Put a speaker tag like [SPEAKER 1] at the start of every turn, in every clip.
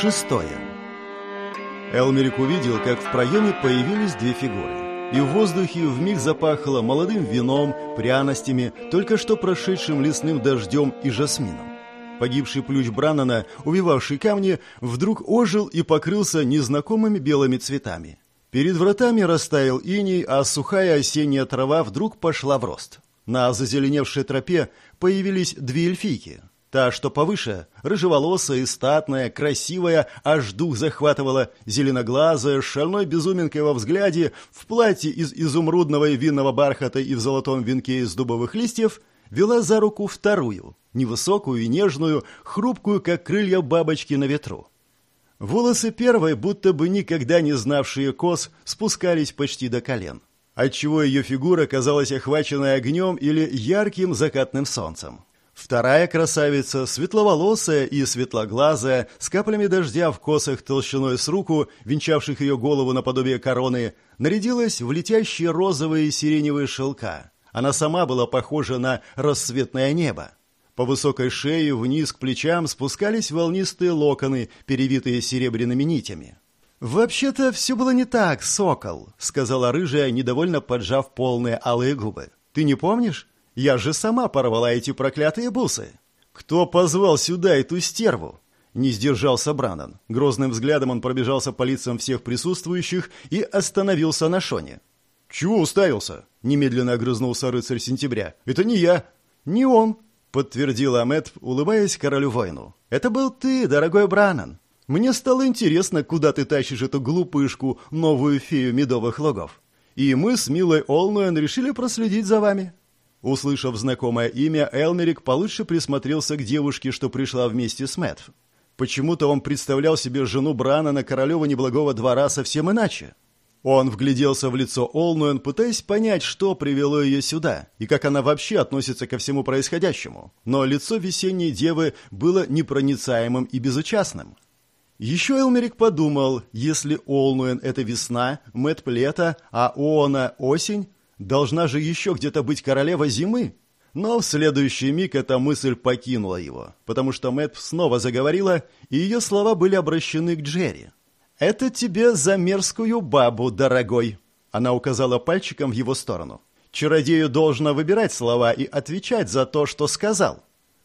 [SPEAKER 1] Шестое. Элмерик увидел, как в проеме появились две фигуры. И в воздухе вмиг запахло молодым вином, пряностями, только что прошедшим лесным дождем и жасмином. Погибший плющ Браннана, увивавший камни, вдруг ожил и покрылся незнакомыми белыми цветами. Перед вратами растаял иней, а сухая осенняя трава вдруг пошла в рост. На зазеленевшей тропе появились две эльфийки. Та, что повыше, рыжеволосая и статная, красивая, аж дух захватывала, зеленоглазая, шальной безуминкой во взгляде, в платье из изумрудного и винного бархата и в золотом венке из дубовых листьев, вела за руку вторую, невысокую и нежную, хрупкую, как крылья бабочки на ветру. Волосы первой, будто бы никогда не знавшие кос, спускались почти до колен, отчего ее фигура казалась охваченной огнем или ярким закатным солнцем. Вторая красавица, светловолосая и светлоглазая, с каплями дождя в косах толщиной с руку, венчавших ее голову наподобие короны, нарядилась в летящие розовые и сиреневые шелка. Она сама была похожа на рассветное небо. По высокой шее вниз к плечам спускались волнистые локоны, перевитые серебряными нитями. «Вообще-то все было не так, сокол», — сказала рыжая, недовольно поджав полные алые губы. «Ты не помнишь? Я же сама порвала эти проклятые бусы. Кто позвал сюда эту стерву? Не сдержался Бранан. Грозным взглядом он пробежался по лицам всех присутствующих и остановился на Шоне. «Чего уставился?» — немедленно огрызнулся рыцарь сентября. «Это не я». «Не он», — подтвердил Амет, улыбаясь королю воину. «Это был ты, дорогой Бранан. Мне стало интересно, куда ты тащишь эту глупышку, новую фею медовых логов. И мы с милой Олнуэн решили проследить за вами. Услышав знакомое имя, Элмерик получше присмотрелся к девушке, что пришла вместе с Мэтт. Почему-то он представлял себе жену Брана на королева неблагого двора совсем иначе. Он вгляделся в лицо Олнуэн, пытаясь понять, что привело ее сюда, и как она вообще относится ко всему происходящему. Но лицо весенней девы было непроницаемым и безучастным. Еще Элмерик подумал, если Олнуэн — это весна, Мэтт — лето, а Оона — осень, Должна же еще где-то быть королева зимы. Но в следующий миг эта мысль покинула его, потому что Мэтт снова заговорила, и ее слова были обращены к Джерри. «Это тебе за мерзкую бабу, дорогой!» Она указала пальчиком в его сторону. «Чародею должно выбирать слова и отвечать за то, что сказал».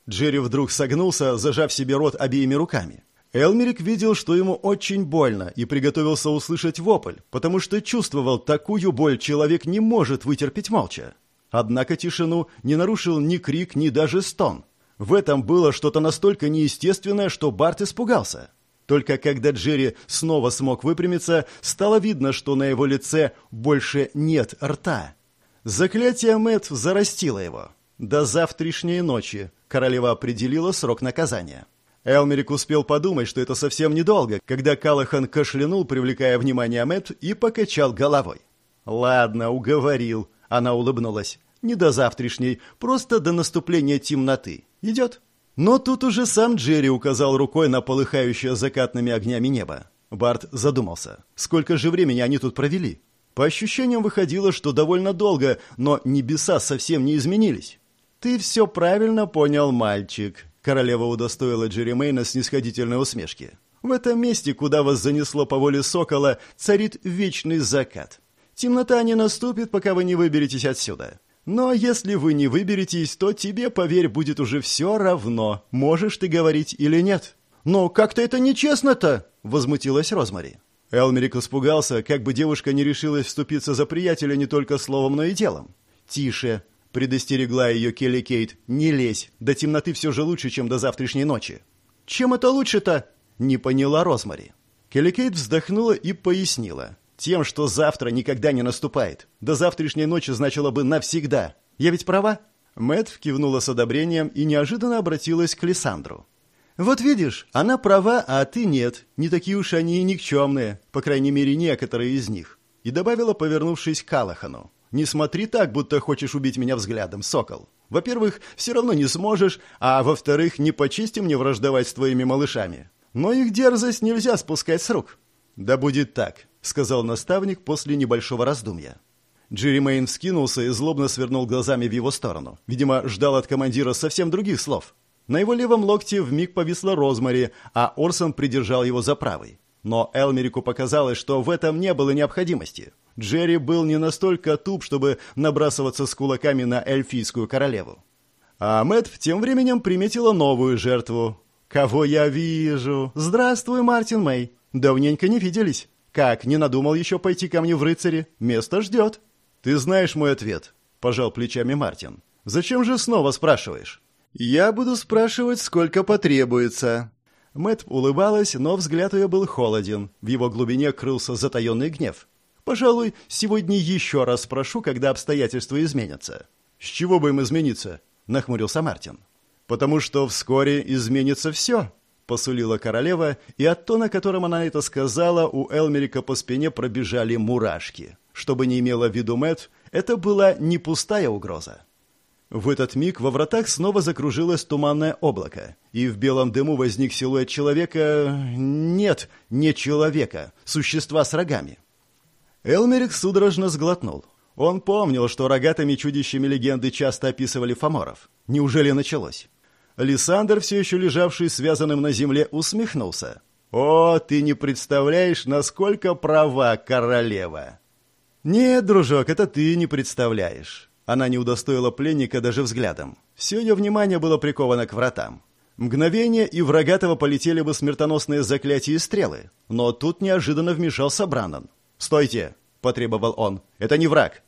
[SPEAKER 1] Джерри вдруг согнулся, зажав себе рот обеими руками. Элмерик видел, что ему очень больно, и приготовился услышать вопль, потому что чувствовал, такую боль человек не может вытерпеть молча. Однако тишину не нарушил ни крик, ни даже стон. В этом было что-то настолько неестественное, что Барт испугался. Только когда Джерри снова смог выпрямиться, стало видно, что на его лице больше нет рта. Заклятие Мэт зарастило его. До завтрашней ночи королева определила срок наказания. Элмерик успел подумать, что это совсем недолго, когда Калахан кашлянул, привлекая внимание Мэтт, и покачал головой. «Ладно, уговорил», — она улыбнулась. «Не до завтрашней, просто до наступления темноты. Идет?» Но тут уже сам Джерри указал рукой на полыхающее закатными огнями небо. Барт задумался. Сколько же времени они тут провели? По ощущениям выходило, что довольно долго, но небеса совсем не изменились. «Ты все правильно понял, мальчик», Королева удостоила Джеремейна снисходительной усмешки. В этом месте, куда вас занесло по воле сокола, царит вечный закат. Темнота не наступит, пока вы не выберетесь отсюда. Но если вы не выберетесь, то тебе, поверь, будет уже все равно, можешь ты говорить или нет. «Но как-то это нечестно-то!» — возмутилась Розмари. Элмерик испугался, как бы девушка не решилась вступиться за приятеля не только словом, но и делом. «Тише!» Предостерегла ее Келли Кейт. «Не лезь, до темноты все же лучше, чем до завтрашней ночи». «Чем это лучше-то?» — не поняла Розмари. Келли Кейт вздохнула и пояснила. «Тем, что завтра никогда не наступает. До завтрашней ночи значило бы навсегда. Я ведь права?» Мэтт кивнула с одобрением и неожиданно обратилась к Лиссандру. «Вот видишь, она права, а ты нет. Не такие уж они и никчемные, по крайней мере, некоторые из них». И добавила, повернувшись к Калахану. Не смотри так, будто хочешь убить меня взглядом, сокол. Во-первых, все равно не сможешь, а во-вторых, не почисти мне враждовать с твоими малышами. Но их дерзость нельзя спускать с рук. Да будет так, сказал наставник после небольшого раздумья. Джерри Мэйн вскинулся и злобно свернул глазами в его сторону. Видимо, ждал от командира совсем других слов. На его левом локте вмиг повисла Розмари, а Орсон придержал его за правый. Но Элмерику показалось, что в этом не было необходимости. Джерри был не настолько туп, чтобы набрасываться с кулаками на эльфийскую королеву. А Мэтт тем временем приметила новую жертву. «Кого я вижу? Здравствуй, Мартин Мэй. Давненько не виделись. Как, не надумал еще пойти ко мне в рыцари? Место ждет». «Ты знаешь мой ответ», – пожал плечами Мартин. «Зачем же снова спрашиваешь?» «Я буду спрашивать, сколько потребуется». Мэт улыбалась, но взгляд ее был холоден. В его глубине крылся затаенный гнев. «Пожалуй, сегодня еще раз спрошу, когда обстоятельства изменятся». «С чего бы им измениться?» – нахмурился Мартин. «Потому что вскоре изменится все», – посулила королева, и от тона, которым она это сказала, у Элмерика по спине пробежали мурашки. Что бы ни имела в виду Мэт, это была не пустая угроза. В этот миг во вратах снова закружилось туманное облако, и в белом дыму возник силуэт человека... Нет, не человека, существа с рогами. Элмерик судорожно сглотнул. Он помнил, что рогатыми чудищами легенды часто описывали фаморов. Неужели началось? Лиссандр, все еще лежавший связанным на земле, усмехнулся. «О, ты не представляешь, насколько права королева!» «Нет, дружок, это ты не представляешь. Она не удостоила пленника даже взглядом. Все ее внимание было приковано к вратам. Мгновение, и в Рогатого полетели бы смертоносные заклятия и стрелы. Но тут неожиданно вмешался Браннан. «Стойте!» – потребовал он. «Это не враг!»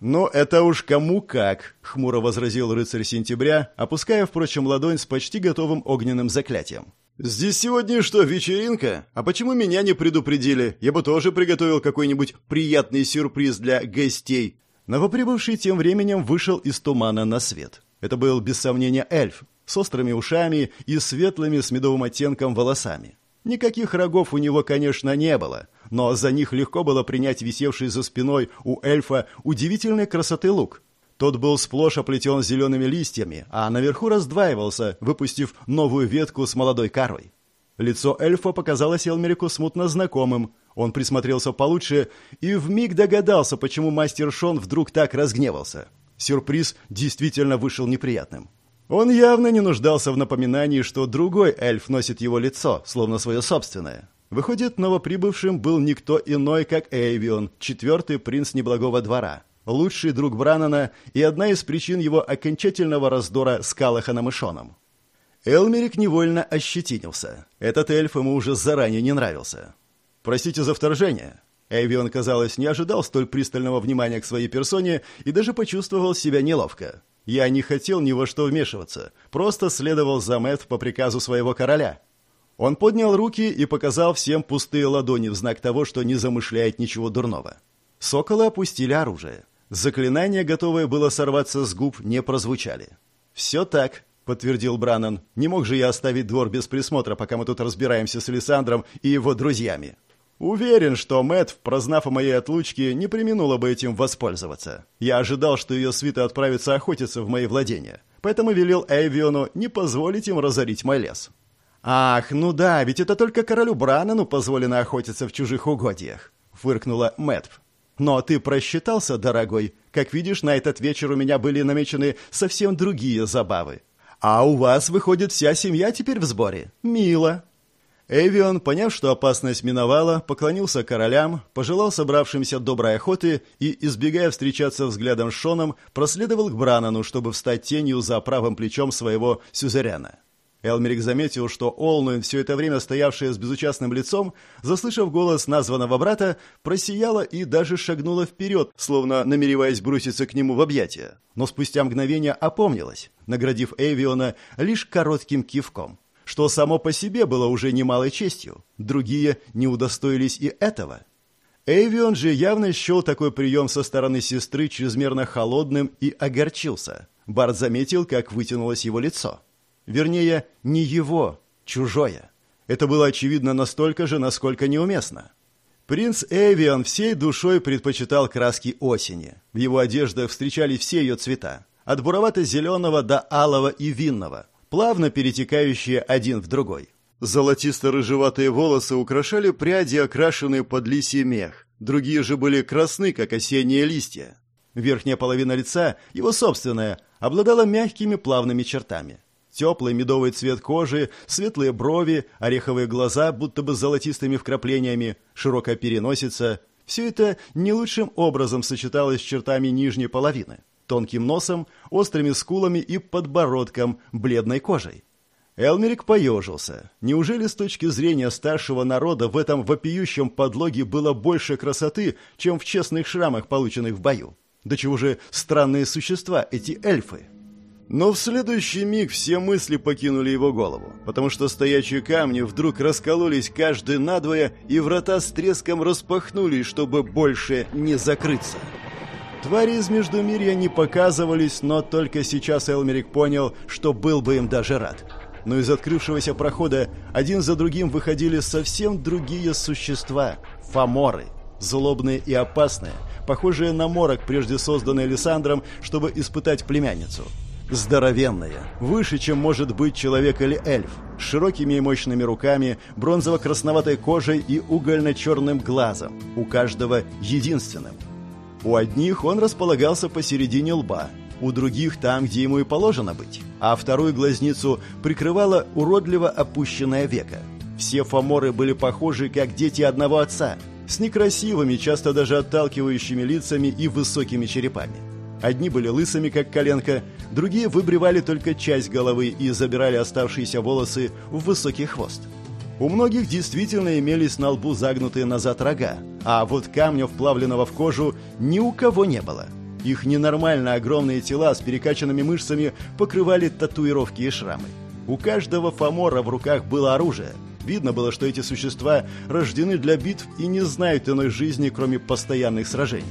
[SPEAKER 1] «Ну, это уж кому как!» – хмуро возразил рыцарь сентября, опуская, впрочем, ладонь с почти готовым огненным заклятием. «Здесь сегодня что, вечеринка? А почему меня не предупредили? Я бы тоже приготовил какой-нибудь приятный сюрприз для гостей. Новоприбывший тем временем вышел из тумана на свет. Это был, без сомнения, эльф, с острыми ушами и светлыми с медовым оттенком волосами. Никаких рогов у него, конечно, не было, но за них легко было принять висевший за спиной у эльфа удивительной красоты лук. Тот был сплошь оплетен зелеными листьями, а наверху раздваивался, выпустив новую ветку с молодой карой. Лицо эльфа показалось Элмерику смутно знакомым, он присмотрелся получше и вмиг догадался, почему мастер Шон вдруг так разгневался. Сюрприз действительно вышел неприятным. Он явно не нуждался в напоминании, что другой эльф носит его лицо, словно свое собственное. Выходит, новоприбывшим был никто иной, как Эйвион, четвертый принц неблагого двора, лучший друг Бранана и одна из причин его окончательного раздора с Калаханом и Шоном. Элмерик невольно ощетинился. Этот эльф ему уже заранее не нравился. «Простите за вторжение». Эвион, казалось, не ожидал столь пристального внимания к своей персоне и даже почувствовал себя неловко. Я не хотел ни во что вмешиваться, просто следовал за Мэтт по приказу своего короля. Он поднял руки и показал всем пустые ладони в знак того, что не замышляет ничего дурного. Соколы опустили оружие. Заклинания, готовое было сорваться с губ, не прозвучали. «Все так», — подтвердил Браннан. «Не мог же я оставить двор без присмотра, пока мы тут разбираемся с Александром и его друзьями». Уверен, что Мэт, прознав о моей отлучке, не применула бы этим воспользоваться. Я ожидал, что ее свита отправится охотиться в мои владения, поэтому велел Эйвиону не позволить им разорить мой лес. «Ах, ну да, ведь это только королю Бранану позволено охотиться в чужих угодьях», — фыркнула Мэтт. «Но ты просчитался, дорогой. Как видишь, на этот вечер у меня были намечены совсем другие забавы. А у вас, выходит, вся семья теперь в сборе. Мило». Эвион, поняв, что опасность миновала, поклонился королям, пожелал собравшимся доброй охоты и, избегая встречаться взглядом с Шоном, проследовал к Бранану, чтобы встать тенью за правым плечом своего сюзеряна. Элмерик заметил, что Олнуин, все это время стоявшая с безучастным лицом, заслышав голос названного брата, просияла и даже шагнула вперед, словно намереваясь броситься к нему в объятия. Но спустя мгновение опомнилась, наградив Эвиона лишь коротким кивком что само по себе было уже немалой честью. Другие не удостоились и этого. Эйвион же явно счел такой прием со стороны сестры чрезмерно холодным и огорчился. Барт заметил, как вытянулось его лицо. Вернее, не его, чужое. Это было очевидно настолько же, насколько неуместно. Принц Эвион всей душой предпочитал краски осени. В его одеждах встречались все ее цвета. От буровато-зеленого до алого и винного плавно перетекающие один в другой. Золотисто-рыжеватые волосы украшали пряди, окрашенные под лисий мех. Другие же были красны, как осенние листья. Верхняя половина лица, его собственная, обладала мягкими плавными чертами. Теплый медовый цвет кожи, светлые брови, ореховые глаза, будто бы с золотистыми вкраплениями, широкая переносица – все это не лучшим образом сочеталось с чертами нижней половины, тонким носом, острыми скулами и подбородком, бледной кожей. Элмерик поежился. Неужели с точки зрения старшего народа в этом вопиющем подлоге было больше красоты, чем в честных шрамах, полученных в бою? Да чего же странные существа эти эльфы? Но в следующий миг все мысли покинули его голову, потому что стоячие камни вдруг раскололись каждый надвое, и врата с треском распахнулись, чтобы больше не закрыться. Твари из Междумирья не показывались, но только сейчас Элмерик понял, что был бы им даже рад. Но из открывшегося прохода один за другим выходили совсем другие существа – фаморы, злобные и опасные, похожие на морок, прежде созданный Лиссандром, чтобы испытать племянницу – Здоровенная, выше, чем может быть человек или эльф, с широкими и мощными руками, бронзово-красноватой кожей и угольно-черным глазом, у каждого единственным. У одних он располагался посередине лба, у других там, где ему и положено быть, а вторую глазницу прикрывала уродливо опущенное веко. Все фаморы были похожи, как дети одного отца, с некрасивыми, часто даже отталкивающими лицами и высокими черепами. Одни были лысыми, как коленка, другие выбривали только часть головы и забирали оставшиеся волосы в высокий хвост. У многих действительно имелись на лбу загнутые назад рога, а вот камня, вплавленного в кожу, ни у кого не было. Их ненормально огромные тела с перекачанными мышцами покрывали татуировки и шрамы. У каждого фамора в руках было оружие. Видно было, что эти существа рождены для битв и не знают иной жизни, кроме постоянных сражений.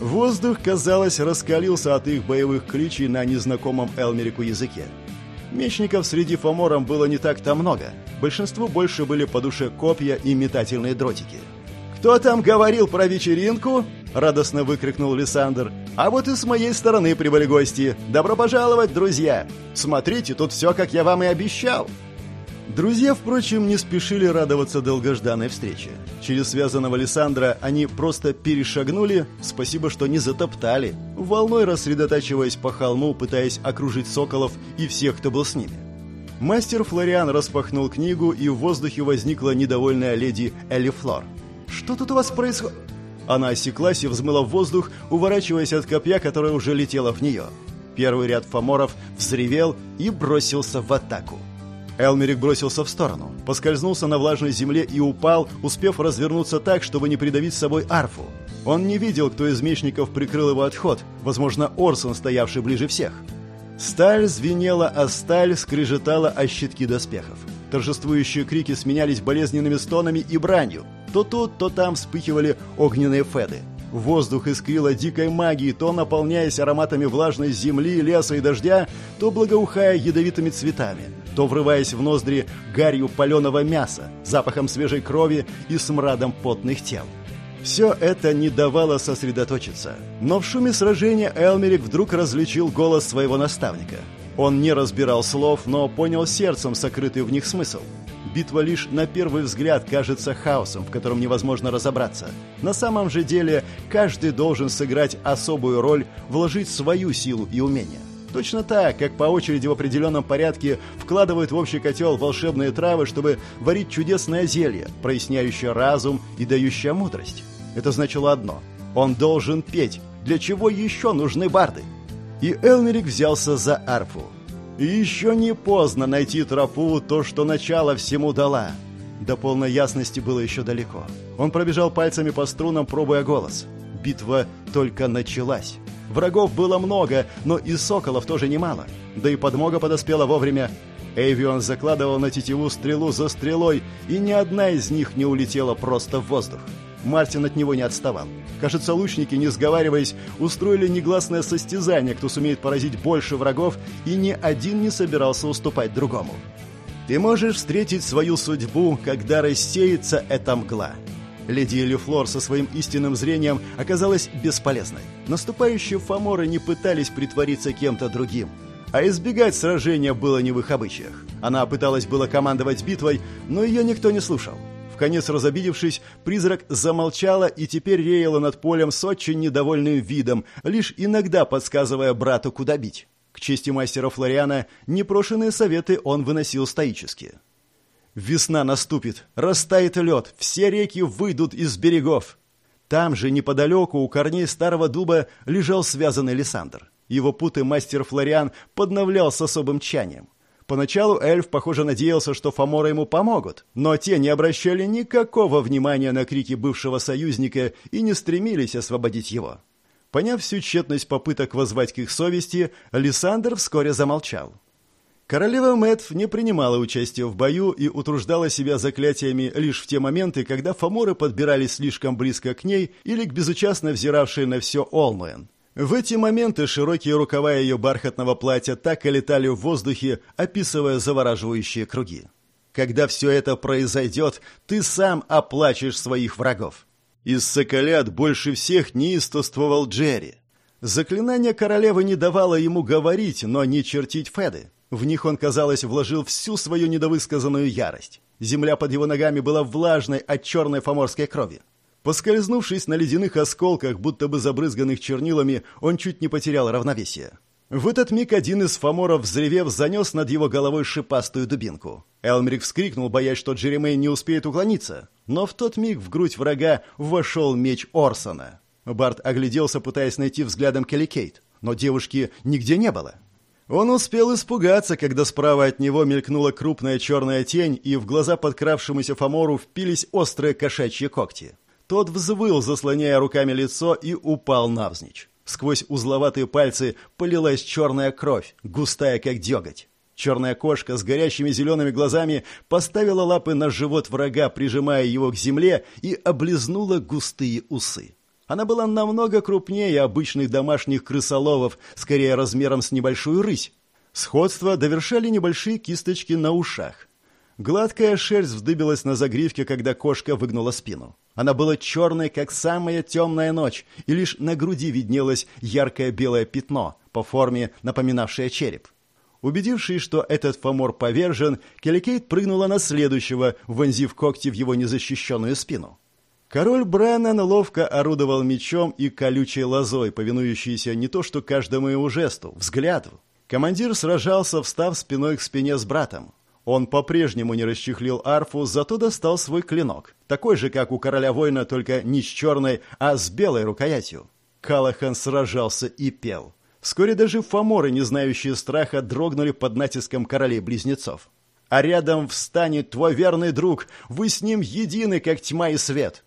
[SPEAKER 1] Воздух, казалось, раскалился от их боевых кличей на незнакомом Элмерику языке. Мечников среди фамором было не так-то много. Большинству больше были по душе копья и метательные дротики. «Кто там говорил про вечеринку?» — радостно выкрикнул Лиссандр. «А вот и с моей стороны прибыли гости. Добро пожаловать, друзья! Смотрите, тут все, как я вам и обещал!» Друзья, впрочем, не спешили радоваться долгожданной встрече. Через связанного Лиссандра они просто перешагнули, спасибо, что не затоптали, волной рассредотачиваясь по холму, пытаясь окружить соколов и всех, кто был с ними. Мастер Флориан распахнул книгу, и в воздухе возникла недовольная леди Элли Флор. «Что тут у вас происходит?» Она осеклась и взмыла в воздух, уворачиваясь от копья, которое уже летело в нее. Первый ряд фаморов взревел и бросился в атаку. Элмерик бросился в сторону, поскользнулся на влажной земле и упал, успев развернуться так, чтобы не придавить с собой арфу. Он не видел, кто из мечников прикрыл его отход, возможно, Орсон, стоявший ближе всех. Сталь звенела, а сталь скрежетала о щитки доспехов. Торжествующие крики сменялись болезненными стонами и бранью. То тут, то там вспыхивали огненные феды. Воздух искрило дикой магией, то наполняясь ароматами влажной земли, леса и дождя, то благоухая ядовитыми цветами то врываясь в ноздри гарью паленого мяса, запахом свежей крови и смрадом потных тел. Все это не давало сосредоточиться. Но в шуме сражения Элмерик вдруг различил голос своего наставника. Он не разбирал слов, но понял сердцем сокрытый в них смысл. Битва лишь на первый взгляд кажется хаосом, в котором невозможно разобраться. На самом же деле каждый должен сыграть особую роль, вложить свою силу и умения. Точно так, как по очереди в определенном порядке вкладывают в общий котел волшебные травы, чтобы варить чудесное зелье, проясняющее разум и дающее мудрость. Это значило одно. Он должен петь. Для чего еще нужны барды? И Элмерик взялся за арфу. Еще не поздно найти тропу, то, что начало всему дала. До полной ясности было еще далеко. Он пробежал пальцами по струнам, пробуя голос. Битва только началась. Врагов было много, но и соколов тоже немало. Да и подмога подоспела вовремя. Эйвион закладывал на тетиву стрелу за стрелой, и ни одна из них не улетела просто в воздух. Мартин от него не отставал. Кажется, лучники, не сговариваясь, устроили негласное состязание, кто сумеет поразить больше врагов, и ни один не собирался уступать другому. Ты можешь встретить свою судьбу, когда рассеется эта мгла. Леди Элифлор со своим истинным зрением оказалась бесполезной. Наступающие фаморы не пытались притвориться кем-то другим. А избегать сражения было не в их обычаях. Она пыталась было командовать битвой, но ее никто не слушал. В конец разобидевшись, призрак замолчала и теперь реяла над полем с очень недовольным видом, лишь иногда подсказывая брату, куда бить. К чести мастера Флориана, непрошенные советы он выносил стоически. «Весна наступит, растает лед, все реки выйдут из берегов». Там же, неподалеку, у корней старого дуба, лежал связанный Лиссандр. Его путы мастер Флориан подновлял с особым тщанием. Поначалу эльф, похоже, надеялся, что Фомора ему помогут, но те не обращали никакого внимания на крики бывшего союзника и не стремились освободить его. Поняв всю тщетность попыток воззвать к их совести, Лиссандр вскоре замолчал. Королева Мэтв не принимала участия в бою и утруждала себя заклятиями лишь в те моменты, когда фаморы подбирались слишком близко к ней или к безучастно взиравшей на все Олмуэн. В эти моменты широкие рукава ее бархатного платья так и летали в воздухе, описывая завораживающие круги. Когда все это произойдет, ты сам оплачешь своих врагов. Из соколят больше всех неистовствовал Джерри. Заклинание королевы не давало ему говорить, но не чертить Феды. В них он, казалось, вложил всю свою недовысказанную ярость. Земля под его ногами была влажной от черной фоморской крови. Поскользнувшись на ледяных осколках, будто бы забрызганных чернилами, он чуть не потерял равновесие. В этот миг один из фаморов, взревев, занес над его головой шипастую дубинку. Элмерик вскрикнул, боясь, что Джеремей не успеет уклониться. Но в тот миг в грудь врага вошел меч Орсона. Барт огляделся, пытаясь найти взглядом Келли Кейт, но девушки нигде не было. Он успел испугаться, когда справа от него мелькнула крупная черная тень, и в глаза подкравшемуся Фомору впились острые кошачьи когти. Тот взвыл, заслоняя руками лицо, и упал навзничь. Сквозь узловатые пальцы полилась черная кровь, густая, как деготь. Черная кошка с горящими зелеными глазами поставила лапы на живот врага, прижимая его к земле, и облизнула густые усы. Она была намного крупнее обычных домашних крысоловов, скорее размером с небольшую рысь. Сходство довершали небольшие кисточки на ушах. Гладкая шерсть вздыбилась на загривке, когда кошка выгнула спину. Она была черной, как самая темная ночь, и лишь на груди виднелось яркое белое пятно, по форме напоминавшее череп. Убедившись, что этот фомор повержен, Келликейт прыгнула на следующего, вонзив когти в его незащищенную спину. Король Бреннан ловко орудовал мечом и колючей лозой, повинующейся не то что каждому его жесту, взгляду. Командир сражался, встав спиной к спине с братом. Он по-прежнему не расчехлил арфу, зато достал свой клинок. Такой же, как у короля воина, только не с черной, а с белой рукоятью. Калахан сражался и пел. Вскоре даже фаморы, не знающие страха, дрогнули под натиском королей-близнецов. А рядом встанет твой верный друг, вы с ним едины, как тьма и свет.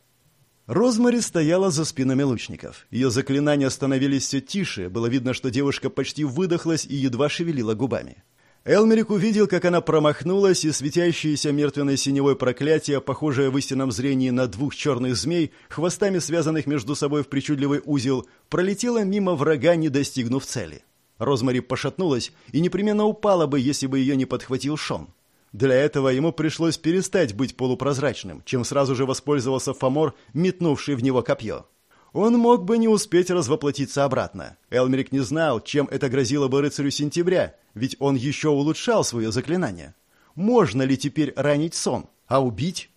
[SPEAKER 1] Розмари стояла за спинами лучников. Ее заклинания становились все тише, было видно, что девушка почти выдохлась и едва шевелила губами. Элмерик увидел, как она промахнулась, и светящееся мертвенной синевой проклятие, похожее в истинном зрении на двух черных змей, хвостами связанных между собой в причудливый узел, пролетело мимо врага, не достигнув цели. Розмари пошатнулась и непременно упала бы, если бы ее не подхватил Шон. Для этого ему пришлось перестать быть полупрозрачным, чем сразу же воспользовался Фомор, метнувший в него копье. Он мог бы не успеть развоплотиться обратно. Элмерик не знал, чем это грозило бы рыцарю сентября, ведь он еще улучшал свое заклинание. Можно ли теперь ранить сон, а убить?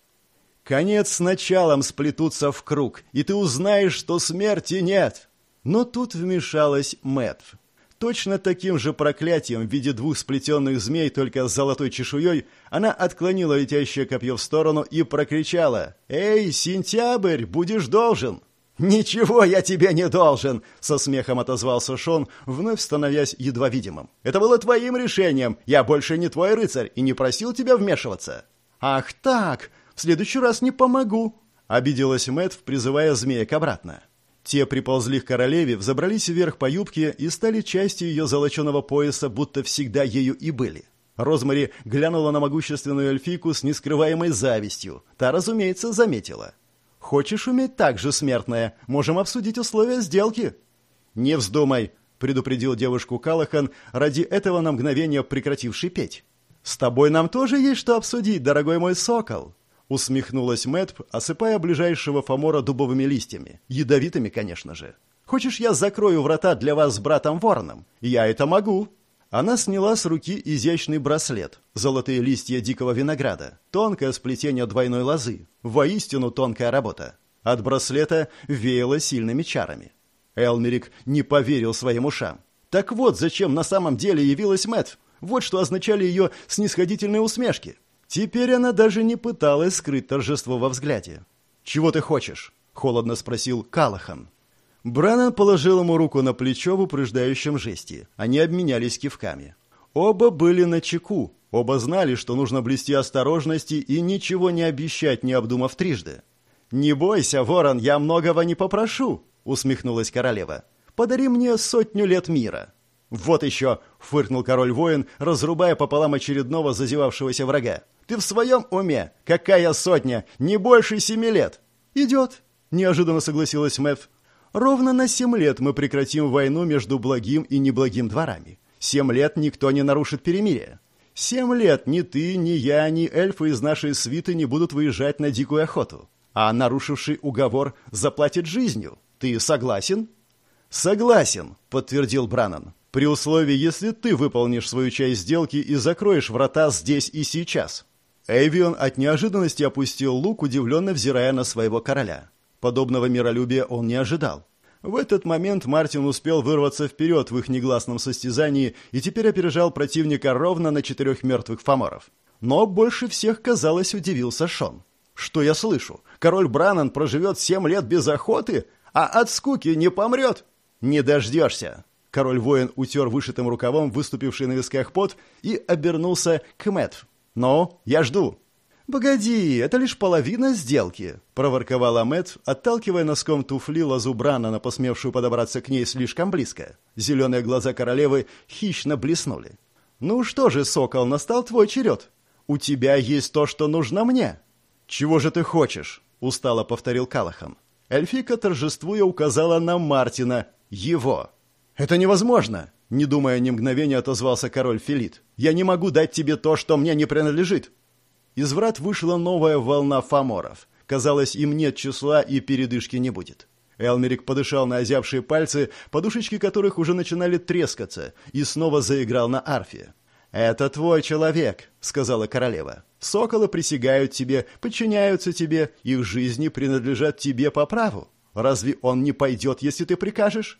[SPEAKER 1] Конец с началом сплетутся в круг, и ты узнаешь, что смерти нет. Но тут вмешалась Мэтв. Точно таким же проклятием в виде двух сплетенных змей, только с золотой чешуей, она отклонила летящее копье в сторону и прокричала «Эй, сентябрь, будешь должен!» «Ничего я тебе не должен!» — со смехом отозвался Шон, вновь становясь едва видимым. «Это было твоим решением. Я больше не твой рыцарь и не просил тебя вмешиваться». «Ах так! В следующий раз не помогу!» — обиделась Мэтт, призывая змеек обратно. Те приползли к королеве, взобрались вверх по юбке и стали частью ее золоченого пояса, будто всегда ею и были. Розмари глянула на могущественную эльфийку с нескрываемой завистью. Та, разумеется, заметила — Хочешь уметь так же, смертная? Можем обсудить условия сделки». «Не вздумай», — предупредил девушку Калахан, ради этого на мгновение прекративший петь. «С тобой нам тоже есть что обсудить, дорогой мой сокол», — усмехнулась Мэтп, осыпая ближайшего Фомора дубовыми листьями. Ядовитыми, конечно же. «Хочешь, я закрою врата для вас с братом Вороном? Я это могу». Она сняла с руки изящный браслет, золотые листья дикого винограда, тонкое сплетение двойной лозы, воистину тонкая работа. От браслета веяло сильными чарами. Элмерик не поверил своим ушам. Так вот, зачем на самом деле явилась Мэтт. Вот что означали ее снисходительные усмешки. Теперь она даже не пыталась скрыть торжество во взгляде. «Чего ты хочешь?» — холодно спросил Калахан. Бранан положил ему руку на плечо в упреждающем жесте. Они обменялись кивками. Оба были на чеку, оба знали, что нужно блести осторожности и ничего не обещать, не обдумав трижды. «Не бойся, ворон, я многого не попрошу», — усмехнулась королева. «Подари мне сотню лет мира». «Вот еще!» — фыркнул король-воин, разрубая пополам очередного зазевавшегося врага. «Ты в своем уме? Какая сотня? Не больше семи лет!» «Идет!» — неожиданно согласилась Мэв. «Ровно на семь лет мы прекратим войну между благим и неблагим дворами. Семь лет никто не нарушит перемирие. Семь лет ни ты, ни я, ни эльфы из нашей свиты не будут выезжать на дикую охоту. А нарушивший уговор заплатит жизнью. Ты согласен?» «Согласен», — подтвердил Бранан. При условии, если ты выполнишь свою часть сделки и закроешь врата здесь и сейчас. Эйвион от неожиданности опустил лук, удивленно взирая на своего короля. Подобного миролюбия он не ожидал. В этот момент Мартин успел вырваться вперед в их негласном состязании и теперь опережал противника ровно на четырех мертвых фаморов. Но больше всех, казалось, удивился Шон. «Что я слышу? Король Бранан проживет семь лет без охоты, а от скуки не помрет?» «Не дождешься!» Король-воин утер вышитым рукавом выступивший на висках пот и обернулся к Мэтт. «Ну, я жду». «Погоди, это лишь половина сделки», — проворковала Мэтт, отталкивая носком туфли лозу Брана, на посмевшую подобраться к ней слишком близко. Зеленые глаза королевы хищно блеснули. «Ну что же, сокол, настал твой черед. У тебя есть то, что нужно мне». «Чего же ты хочешь?» — устало повторил Калахан. Эльфика, торжествуя, указала на Мартина. «Его». «Это невозможно!» — не думая ни мгновения отозвался король Филит. «Я не могу дать тебе то, что мне не принадлежит!» Из врат вышла новая волна фаморов. Казалось, им нет числа и передышки не будет. Элмерик подышал на озябшие пальцы, подушечки которых уже начинали трескаться, и снова заиграл на арфе. «Это твой человек», — сказала королева. «Соколы присягают тебе, подчиняются тебе, их жизни принадлежат тебе по праву. Разве он не пойдет, если ты прикажешь?»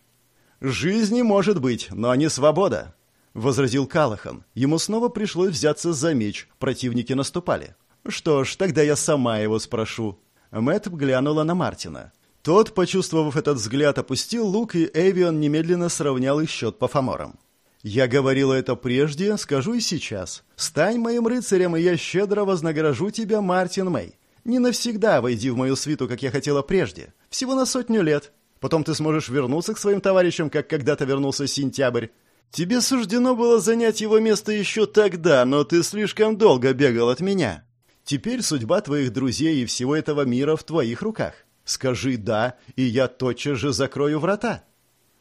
[SPEAKER 1] «Жизни может быть, но не свобода», — возразил Калахан. Ему снова пришлось взяться за меч, противники наступали. «Что ж, тогда я сама его спрошу». Мэтт глянула на Мартина. Тот, почувствовав этот взгляд, опустил лук, и Эвион немедленно сравнял их счет по фаморам. «Я говорила это прежде, скажу и сейчас. Стань моим рыцарем, и я щедро вознагражу тебя, Мартин Мэй. Не навсегда войди в мою свиту, как я хотела прежде. Всего на сотню лет. Потом ты сможешь вернуться к своим товарищам, как когда-то вернулся Сентябрь. Тебе суждено было занять его место еще тогда, но ты слишком долго бегал от меня. Теперь судьба твоих друзей и всего этого мира в твоих руках. Скажи «да», и я тотчас же закрою врата».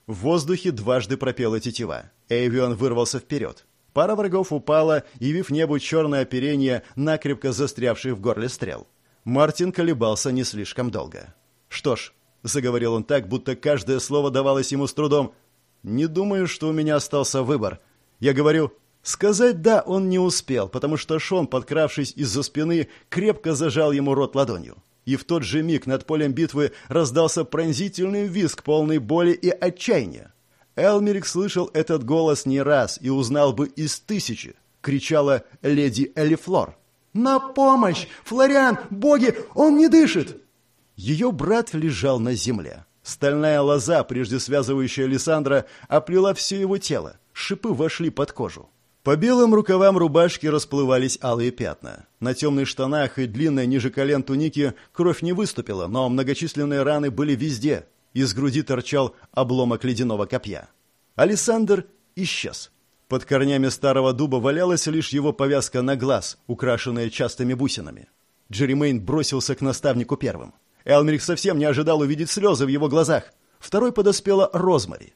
[SPEAKER 1] В воздухе дважды пропела тетива. Эйвион вырвался вперед. Пара врагов упала, явив небу черное оперение, накрепко застрявших в горле стрел. Мартин колебался не слишком долго. Что ж, заговорил он так, будто каждое слово давалось ему с трудом. Не думаю, что у меня остался выбор. Я говорю, сказать «да» он не успел, потому что Шон, подкравшись из-за спины, крепко зажал ему рот ладонью. И в тот же миг над полем битвы раздался пронзительный визг полной боли и отчаяния. Элмерик слышал этот голос не раз и узнал бы из тысячи. Кричала леди Элифлор. «На помощь! Флориан! Боги! Он не дышит!» Ее брат лежал на земле. Стальная лоза, прежде связывающая Лиссандра, оплела все его тело. Шипы вошли под кожу. По белым рукавам рубашки расплывались алые пятна. На темных штанах и длинной ниже колен туники кровь не выступила, но многочисленные раны были везде. Из груди торчал обломок ледяного копья. Александр исчез. Под корнями старого дуба валялась лишь его повязка на глаз, украшенная частыми бусинами. Джеремейн бросился к наставнику первым. Элмерик совсем не ожидал увидеть слезы в его глазах. Второй подоспела Розмари.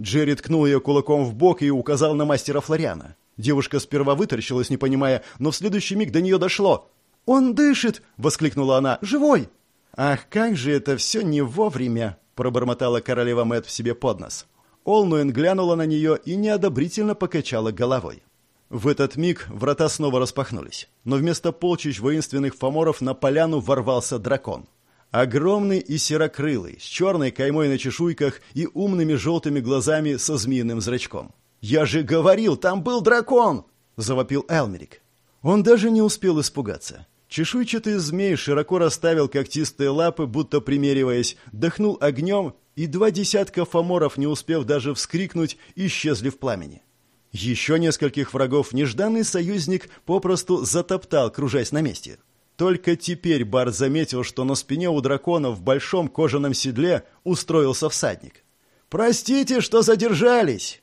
[SPEAKER 1] Джерри ткнул ее кулаком в бок и указал на мастера Флориана. Девушка сперва вытаращилась, не понимая, но в следующий миг до нее дошло. «Он дышит!» — воскликнула она. «Живой!» «Ах, как же это все не вовремя!» — пробормотала королева Мэтт в себе под нос. Олнуэн глянула на нее и неодобрительно покачала головой. В этот миг врата снова распахнулись, но вместо полчищ воинственных фаморов на поляну ворвался дракон. Огромный и серокрылый, с черной каймой на чешуйках и умными желтыми глазами со змеиным зрачком. «Я же говорил, там был дракон!» — завопил Элмерик. Он даже не успел испугаться. Чешуйчатый змей широко расставил когтистые лапы, будто примериваясь, дохнул огнем, и два десятка фаморов, не успев даже вскрикнуть, исчезли в пламени. Еще нескольких врагов нежданный союзник попросту затоптал, кружась на месте. Только теперь Бар заметил, что на спине у дракона в большом кожаном седле устроился всадник. «Простите, что задержались!»